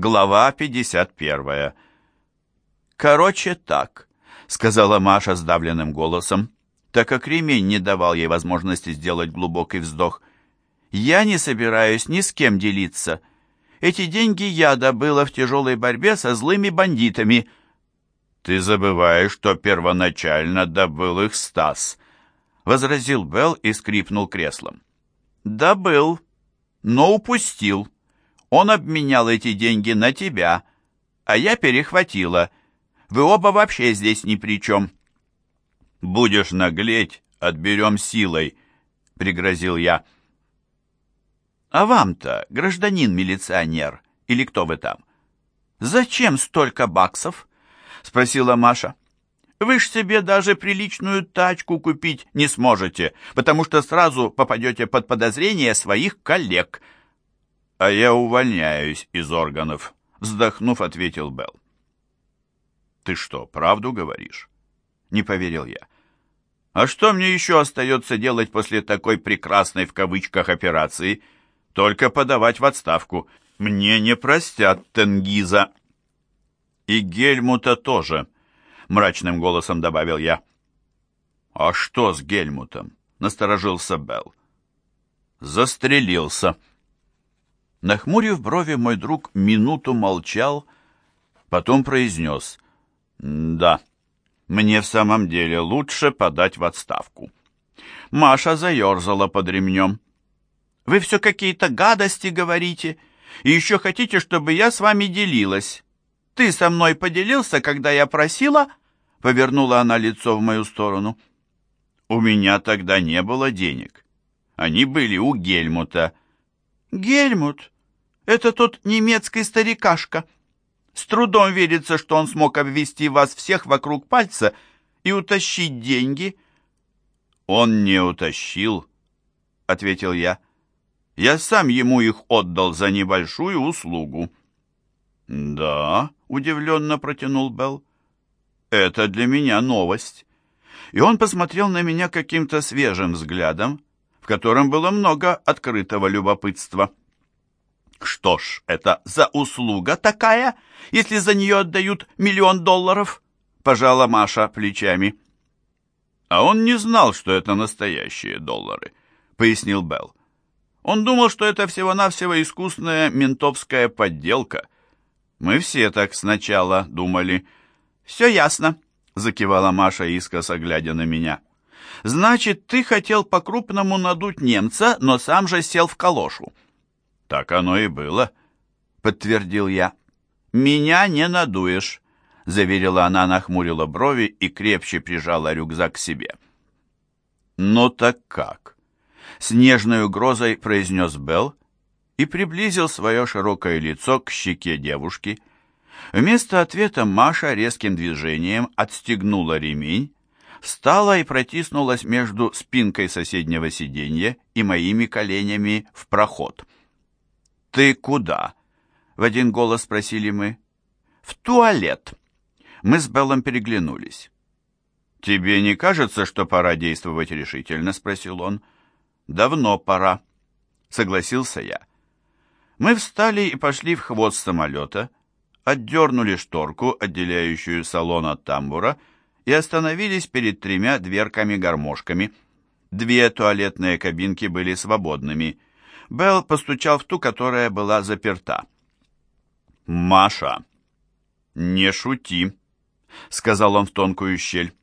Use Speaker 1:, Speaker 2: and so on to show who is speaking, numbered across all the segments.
Speaker 1: Глава 51. «Короче, так», — сказала Маша сдавленным голосом, так как ремень не давал ей возможности сделать глубокий вздох. «Я не собираюсь ни с кем делиться. Эти деньги я добыла в тяжелой борьбе со злыми бандитами». «Ты забываешь, что первоначально добыл их Стас», — возразил Белл и скрипнул креслом. «Добыл, но упустил». Он обменял эти деньги на тебя, а я перехватила. Вы оба вообще здесь ни при чем». «Будешь наглеть, отберем силой», — пригрозил я. «А вам-то, гражданин милиционер, или кто вы там, зачем столько баксов?» — спросила Маша. «Вы ж себе даже приличную тачку купить не сможете, потому что сразу попадете под подозрение своих коллег» а я увольняюсь из органов», — вздохнув, ответил Белл. «Ты что, правду говоришь?» — не поверил я. «А что мне еще остается делать после такой прекрасной в кавычках операции? Только подавать в отставку. Мне не простят Тенгиза». «И Гельмута тоже», — мрачным голосом добавил я. «А что с Гельмутом?» — насторожился Белл. «Застрелился», Нахмурив брови, мой друг минуту молчал, потом произнес «Да, мне в самом деле лучше подать в отставку». Маша заерзала под ремнем. «Вы все какие-то гадости говорите, и еще хотите, чтобы я с вами делилась. Ты со мной поделился, когда я просила?» Повернула она лицо в мою сторону. «У меня тогда не было денег. Они были у Гельмута». Гельмут, это тот немецкий старикашка. С трудом верится, что он смог обвести вас всех вокруг пальца и утащить деньги. Он не утащил, ответил я. Я сам ему их отдал за небольшую услугу. Да, удивленно протянул Белл. Это для меня новость. И он посмотрел на меня каким-то свежим взглядом, котором было много открытого любопытства. Что ж, это за услуга такая, если за нее отдают миллион долларов? Пожала Маша плечами. А он не знал, что это настоящие доллары, пояснил Белл. Он думал, что это всего-навсего искусная ментовская подделка. Мы все так сначала думали. «Все ясно», — закивала Маша, искоса глядя на меня. Значит, ты хотел по-крупному надуть немца, но сам же сел в калошу. Так оно и было, подтвердил я. Меня не надуешь, заверила она, нахмурила брови и крепче прижала рюкзак к себе. «Ну так как?» С нежной угрозой произнес Белл и приблизил свое широкое лицо к щеке девушки. Вместо ответа Маша резким движением отстегнула ремень, встала и протиснулась между спинкой соседнего сиденья и моими коленями в проход. «Ты куда?» — в один голос спросили мы. «В туалет». Мы с Беллом переглянулись. «Тебе не кажется, что пора действовать решительно?» — спросил он. «Давно пора», — согласился я. Мы встали и пошли в хвост самолета, отдернули шторку, отделяющую салон от тамбура, и остановились перед тремя дверками-гармошками. Две туалетные кабинки были свободными. Белл постучал в ту, которая была заперта. «Маша, не шути», — сказал он в тонкую щель.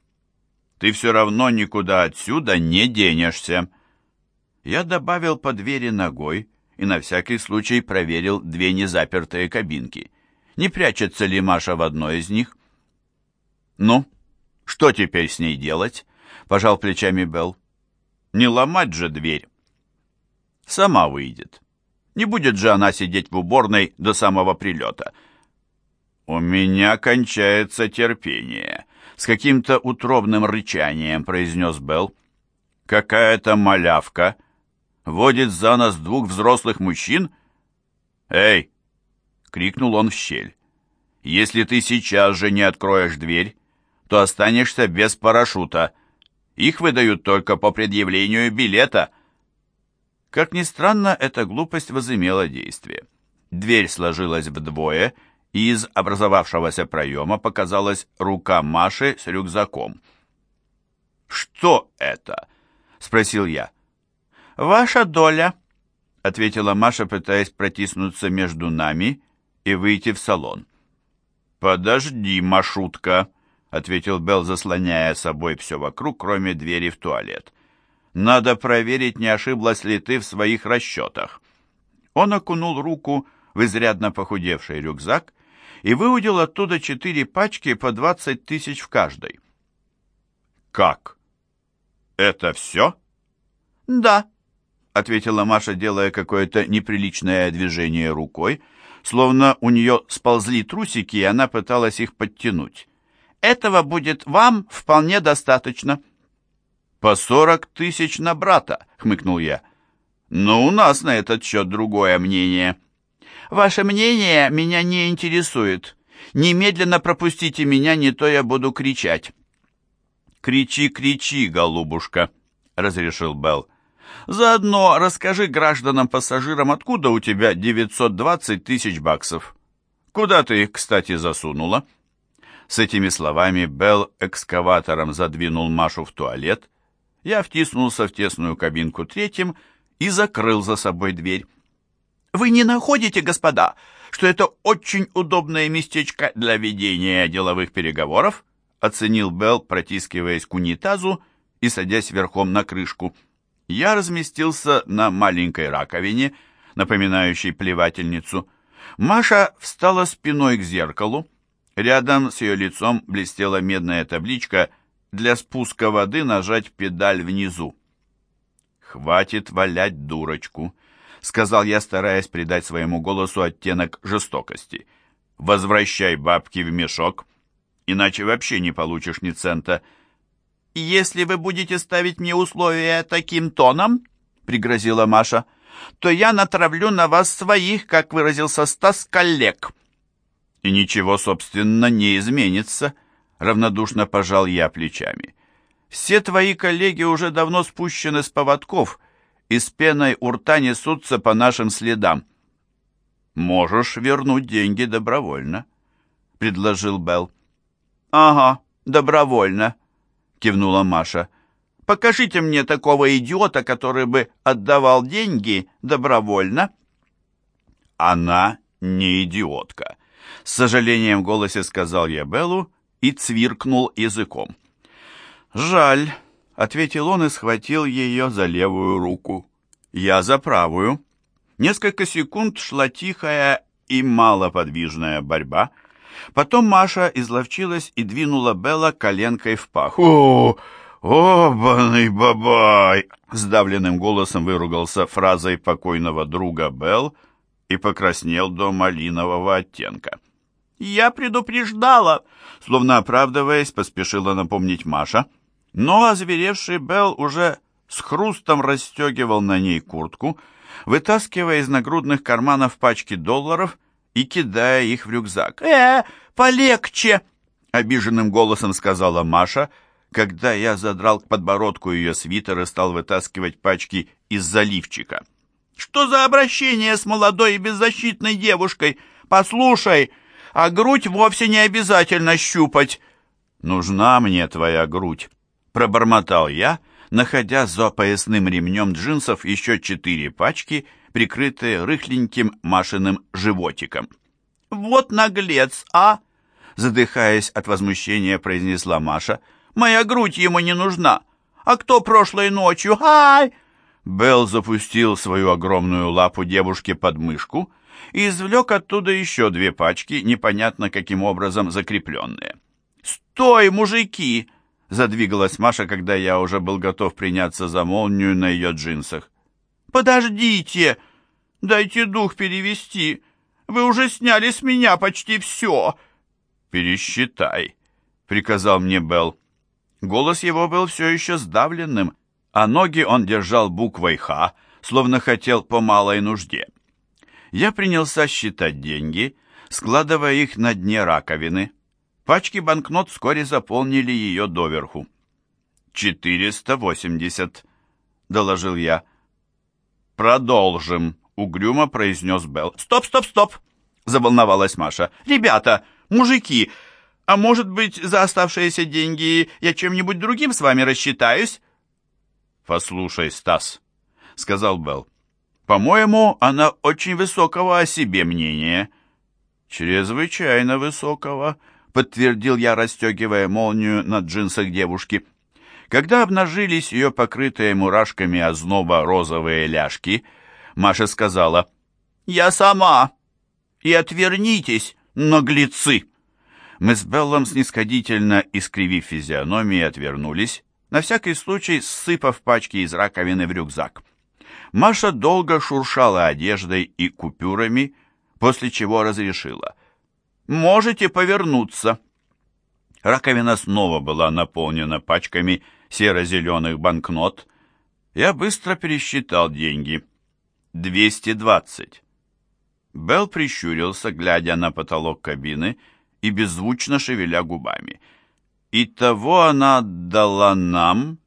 Speaker 1: «Ты все равно никуда отсюда не денешься». Я добавил по двери ногой и на всякий случай проверил две незапертые кабинки. Не прячется ли Маша в одной из них? «Ну, что теперь с ней делать? Пожал плечами Белл. Не ломать же дверь. Сама выйдет. Не будет же она сидеть в уборной до самого прилета. У меня кончается терпение. С каким-то утробным рычанием произнес Белл. Какая-то малявка водит за нас двух взрослых мужчин? Эй! крикнул он в щель. Если ты сейчас же не откроешь дверь, то останешься без парашюта. Их выдают только по предъявлению билета. Как ни странно, эта глупость возымела действие. Дверь сложилась вдвое, и из образовавшегося проема показалась рука Маши с рюкзаком. «Что это?» — спросил я.
Speaker 2: «Ваша доля», —
Speaker 1: ответила Маша, пытаясь протиснуться между нами и выйти в салон. «Подожди, Машутка», — ответил Белл, заслоняя собой все вокруг, кроме двери в туалет. «Надо проверить, не ошиблась ли ты в своих расчетах». Он окунул руку в изрядно похудевший рюкзак и выудил оттуда четыре пачки по двадцать тысяч в каждой. «Как? Это все?»
Speaker 2: «Да», —
Speaker 1: ответила Маша, делая какое-то неприличное движение рукой, словно у нее сползли трусики, и она пыталась их подтянуть.
Speaker 2: «Этого будет вам вполне достаточно».
Speaker 1: «По сорок тысяч на брата», — хмыкнул я. «Но у нас на этот счет другое мнение».
Speaker 2: Ваше мнение меня не интересует. Немедленно пропустите меня, не то я буду кричать».
Speaker 1: «Кричи, кричи, голубушка», — разрешил Белл.
Speaker 2: «Заодно расскажи гражданам-пассажирам, откуда у тебя 920 тысяч баксов. Куда ты их, кстати, засунула?»
Speaker 1: С этими словами Белл экскаватором задвинул Машу в туалет. Я втиснулся в тесную кабинку третьим и закрыл за собой дверь.
Speaker 2: Вы не находите, господа, что это очень удобное местечко для ведения деловых переговоров? Оценил Белл, протискиваясь к унитазу и садясь верхом на крышку. Я разместился на маленькой раковине, напоминающей плевательницу. Маша встала спиной к зеркалу. Рядом с ее лицом блестела медная табличка «Для спуска воды нажать педаль внизу». «Хватит валять дурочку», сказал я, стараясь придать своему голосу оттенок жестокости. «Возвращай бабки в мешок, иначе вообще не получишь ни цента». «Если вы будете ставить мне условия таким тоном, — пригрозила Маша, — то я натравлю на вас своих, как выразился Стас, коллег».
Speaker 1: «И ничего, собственно, не изменится», — равнодушно пожал я плечами. «Все твои коллеги уже давно спущены с поводков» и с пеной у рта несутся по нашим следам. «Можешь вернуть деньги добровольно», — предложил Белл.
Speaker 2: «Ага, добровольно», — кивнула Маша. «Покажите мне такого идиота, который бы отдавал деньги добровольно».
Speaker 1: «Она не идиотка», — с сожалением в голосе сказал я Беллу и цвиркнул языком. «Жаль, — ответил он и схватил ее за левую руку. Я за правую. Несколько секунд шла тихая и малоподвижная борьба. Потом Маша изловчилась и двинула Белла коленкой в пах. «О, обаный бабай!» Сдавленным голосом выругался фразой покойного друга Белл и покраснел до малинового оттенка.
Speaker 2: «Я предупреждала!» Словно оправдываясь, поспешила напомнить Маша — но озверевший Белл уже с хрустом расстегивал на ней куртку, вытаскивая из нагрудных карманов пачки долларов и кидая их в рюкзак. «Э, полегче!» — обиженным голосом сказала Маша, когда я задрал к подбородку ее свитер и стал вытаскивать пачки из заливчика. «Что за обращение с молодой и беззащитной девушкой? Послушай, а грудь вовсе не обязательно щупать».
Speaker 1: «Нужна мне твоя грудь», Пробормотал я, находя за поясным ремнем джинсов еще четыре пачки, прикрытые рыхленьким Машиным животиком.
Speaker 2: «Вот наглец, а!» Задыхаясь от возмущения, произнесла Маша. «Моя грудь ему не нужна! А кто прошлой ночью? Ай!»
Speaker 1: Белл запустил свою огромную лапу девушке под мышку и извлек оттуда еще две пачки, непонятно каким образом закрепленные.
Speaker 2: «Стой, мужики!»
Speaker 1: Задвигалась Маша, когда я уже был готов приняться за молнию на ее джинсах.
Speaker 2: «Подождите! Дайте дух перевести! Вы уже сняли с меня почти все!»
Speaker 1: «Пересчитай», — приказал мне Белл. Голос его был все еще сдавленным, а ноги он держал буквой «Х», словно хотел по малой нужде. Я принялся считать деньги, складывая их на дне раковины. Пачки банкнот вскоре заполнили ее доверху. «Четыреста восемьдесят», — доложил я. «Продолжим», —
Speaker 2: угрюмо произнес Белл. «Стоп, стоп, стоп!» — заволновалась Маша. «Ребята, мужики, а может быть, за оставшиеся деньги я чем-нибудь другим с вами рассчитаюсь?»
Speaker 1: «Послушай, Стас», — сказал Белл, — «по-моему, она очень высокого о себе мнения». «Чрезвычайно высокого», — подтвердил я, расстегивая молнию на джинсах девушки. Когда обнажились ее покрытые мурашками озноба розовые ляжки, Маша сказала, «Я сама! И отвернитесь, наглецы!» Мы с Беллом снисходительно искривив физиономии отвернулись, на всякий случай ссыпав пачки из раковины в рюкзак. Маша долго шуршала одеждой и купюрами, после чего разрешила. «Можете повернуться». Раковина снова была наполнена пачками серо-зеленых банкнот. Я быстро пересчитал деньги. «Двести двадцать». Белл прищурился, глядя на потолок кабины и беззвучно шевеля губами. «Итого она отдала нам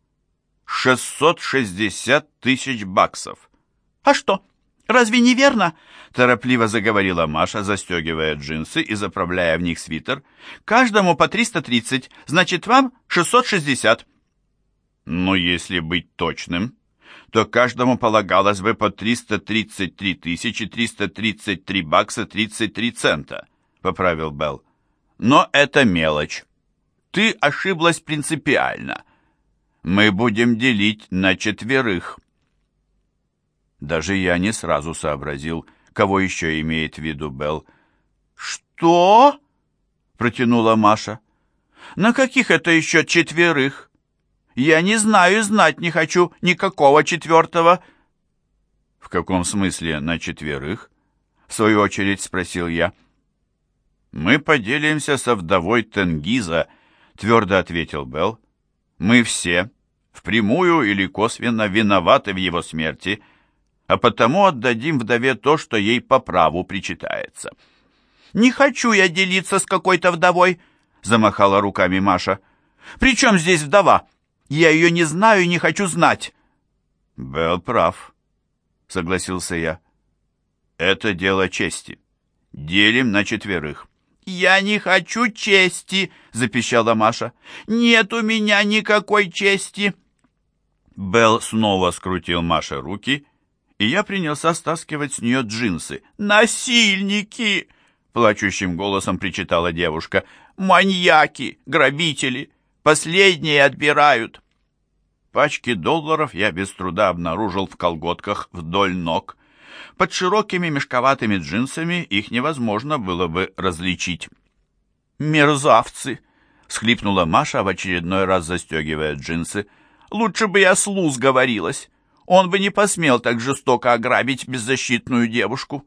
Speaker 1: шестьсот шестьдесят тысяч баксов».
Speaker 2: «А что, разве не верно?»
Speaker 1: торопливо заговорила Маша, застегивая джинсы и заправляя в них свитер.
Speaker 2: «Каждому по триста тридцать, значит, вам шестьсот шестьдесят».
Speaker 1: Но если быть точным, то каждому полагалось бы по 333 тысячи 333 бакса 33 цента, поправил Белл. Но это мелочь. Ты ошиблась принципиально. Мы будем делить на четверых. Даже я не сразу сообразил, кого еще имеет в виду Белл.
Speaker 2: «Что?» — протянула Маша. «На каких это еще четверых?» Я не знаю знать не хочу никакого четвертого».
Speaker 1: «В каком смысле на четверых?» — в свою очередь спросил я. «Мы поделимся со вдовой Тенгиза», — твердо ответил Белл. «Мы все, впрямую или косвенно, виноваты в его смерти, а потому отдадим вдове то, что ей по праву причитается».
Speaker 2: «Не хочу я делиться с какой-то вдовой», — замахала руками Маша. «При чем здесь вдова?» Я ее не знаю и не хочу знать.
Speaker 1: Белл прав, согласился я. Это дело чести. Делим на четверых.
Speaker 2: «Я не хочу чести!» — запищала Маша. «Нет у меня никакой чести!»
Speaker 1: Белл снова скрутил Маше руки, и я принялся стаскивать с нее джинсы.
Speaker 2: «Насильники!» — плачущим голосом причитала девушка. «Маньяки! Грабители! Последние отбирают.
Speaker 1: Пачки долларов я без труда обнаружил в колготках вдоль ног. Под широкими мешковатыми джинсами их невозможно было бы различить.
Speaker 2: «Мерзавцы!» — схлипнула Маша, в очередной раз застегивая джинсы. «Лучше бы я с Луз говорилась. Он бы не посмел так жестоко ограбить беззащитную девушку».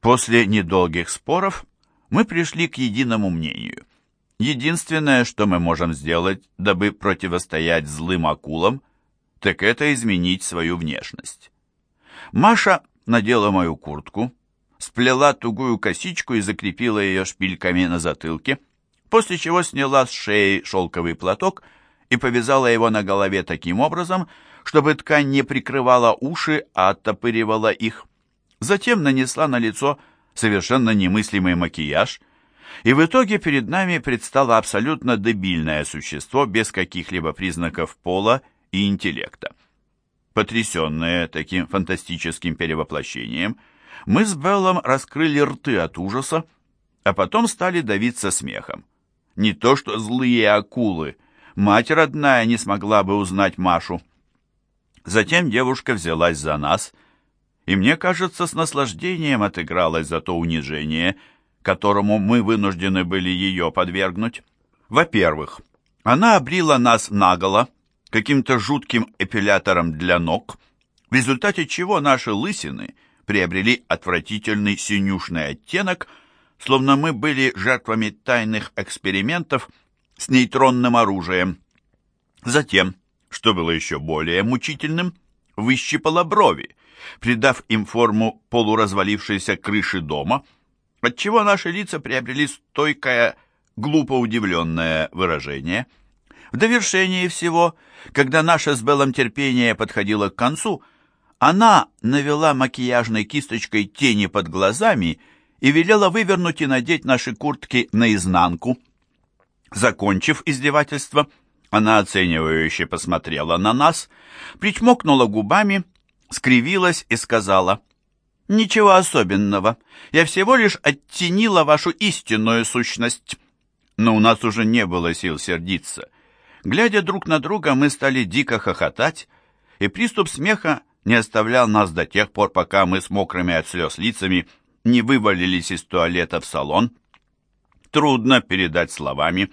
Speaker 1: После недолгих споров мы пришли к единому мнению. Единственное, что мы можем сделать, дабы противостоять злым акулам, так это изменить свою внешность. Маша надела мою куртку, сплела тугую косичку и закрепила ее шпильками на затылке, после чего сняла с шеи шелковый платок и повязала его на голове таким образом, чтобы ткань не прикрывала уши, а оттопыривала их. Затем нанесла на лицо совершенно немыслимый макияж – и в итоге перед нами предстало абсолютно дебильное существо без каких-либо признаков пола и интеллекта. Потрясенные таким фантастическим перевоплощением, мы с Беллом раскрыли рты от ужаса, а потом стали давиться смехом. Не то что злые акулы, мать родная не смогла бы узнать Машу. Затем девушка взялась за нас, и мне кажется, с наслаждением отыгралась за то унижение, которому мы вынуждены были ее подвергнуть. Во-первых, она обрила нас наголо каким-то жутким эпилятором для ног, в результате чего наши лысины приобрели отвратительный синюшный оттенок, словно мы были жертвами тайных экспериментов с нейтронным оружием. Затем, что было еще более мучительным, выщипала брови, придав им форму полуразвалившейся крыши дома – отчего наши лица приобрели стойкое, глупо удивленное выражение. В довершении всего, когда наше с Беллом терпение подходило к концу,
Speaker 2: Она навела макияжной кисточкой тени под глазами и велела вывернуть и надеть наши куртки наизнанку. Закончив издевательство, она оценивающе посмотрела на нас, причмокнула губами, скривилась и сказала, «Ничего особенного, я всего лишь оттенила вашу истинную сущность». Но у нас уже не было сил сердиться. Глядя друг на друга, мы стали дико хохотать, и приступ смеха не оставлял нас до тех пор, пока мы с мокрыми от слез лицами не вывалились из туалета в салон. Трудно передать словами,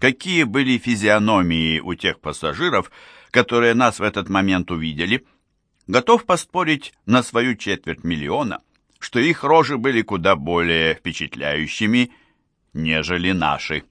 Speaker 2: какие были физиономии у тех пассажиров, которые нас в этот момент увидели. Готов поспорить на свою четверть миллиона, что их рожи были куда более впечатляющими, нежели наши.